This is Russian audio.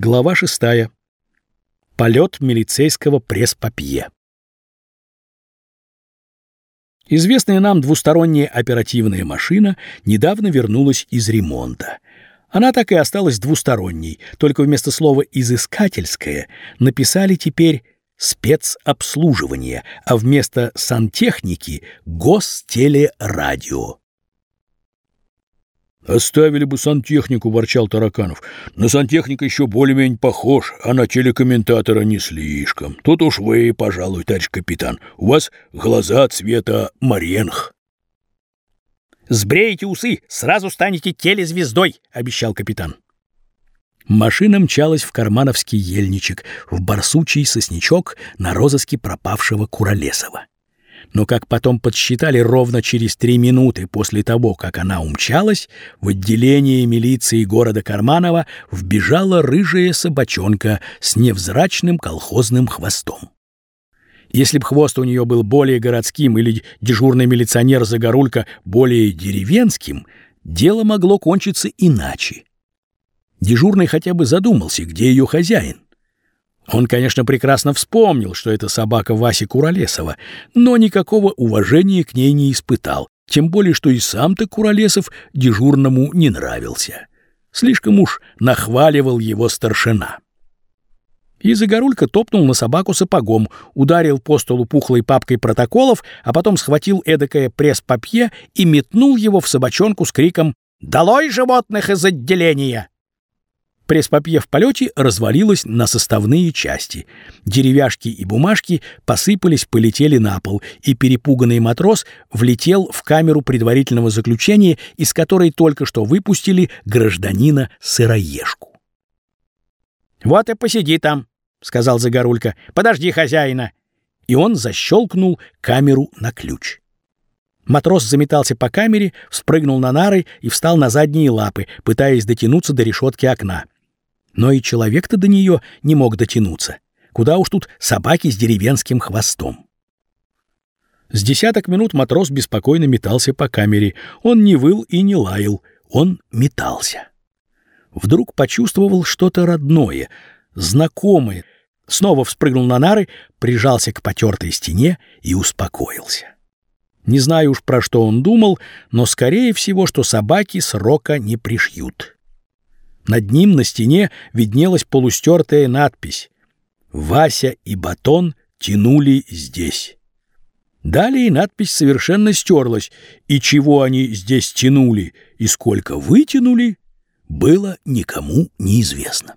Глава шестая. Полет милицейского пресс-папье. Известная нам двусторонняя оперативная машина недавно вернулась из ремонта. Она так и осталась двусторонней, только вместо слова «изыскательское» написали теперь «спецобслуживание», а вместо «сантехники» — «гостелерадио». «Оставили бы сантехнику», — ворчал Тараканов. «На сантехника еще более-менее похож, а на телекомментатора не слишком. Тут уж вы, пожалуй, товарищ капитан. У вас глаза цвета маренх». «Сбреете усы, сразу станете телезвездой», — обещал капитан. Машина мчалась в кармановский ельничек, в барсучий сосничок на розыске пропавшего Куролесова но, как потом подсчитали ровно через три минуты после того, как она умчалась, в отделение милиции города Карманова вбежала рыжая собачонка с невзрачным колхозным хвостом. Если б хвост у нее был более городским или дежурный милиционер Загорулька более деревенским, дело могло кончиться иначе. Дежурный хотя бы задумался, где ее хозяин. Он, конечно, прекрасно вспомнил, что это собака Васи Куролесова, но никакого уважения к ней не испытал, тем более, что и сам-то Куролесов дежурному не нравился. Слишком уж нахваливал его старшина. И Загорулька топнул на собаку сапогом, ударил по столу пухлой папкой протоколов, а потом схватил эдакое пресс-папье и метнул его в собачонку с криком «Долой животных из отделения!» Пресс-папье в полете развалилось на составные части. Деревяшки и бумажки посыпались, полетели на пол, и перепуганный матрос влетел в камеру предварительного заключения, из которой только что выпустили гражданина Сыроежку. «Вот и посиди там», — сказал Загорулька. «Подожди хозяина». И он защелкнул камеру на ключ. Матрос заметался по камере, спрыгнул на нары и встал на задние лапы, пытаясь дотянуться до решетки окна. Но и человек-то до нее не мог дотянуться. Куда уж тут собаки с деревенским хвостом. С десяток минут матрос беспокойно метался по камере. Он не выл и не лаял, он метался. Вдруг почувствовал что-то родное, знакомое. Снова вспрыгнул на нары, прижался к потертой стене и успокоился. Не знаю уж, про что он думал, но скорее всего, что собаки срока не пришьют. Над ним на стене виднелась полустертая надпись «Вася и Батон тянули здесь». Далее надпись совершенно стерлась, и чего они здесь тянули и сколько вытянули, было никому неизвестно.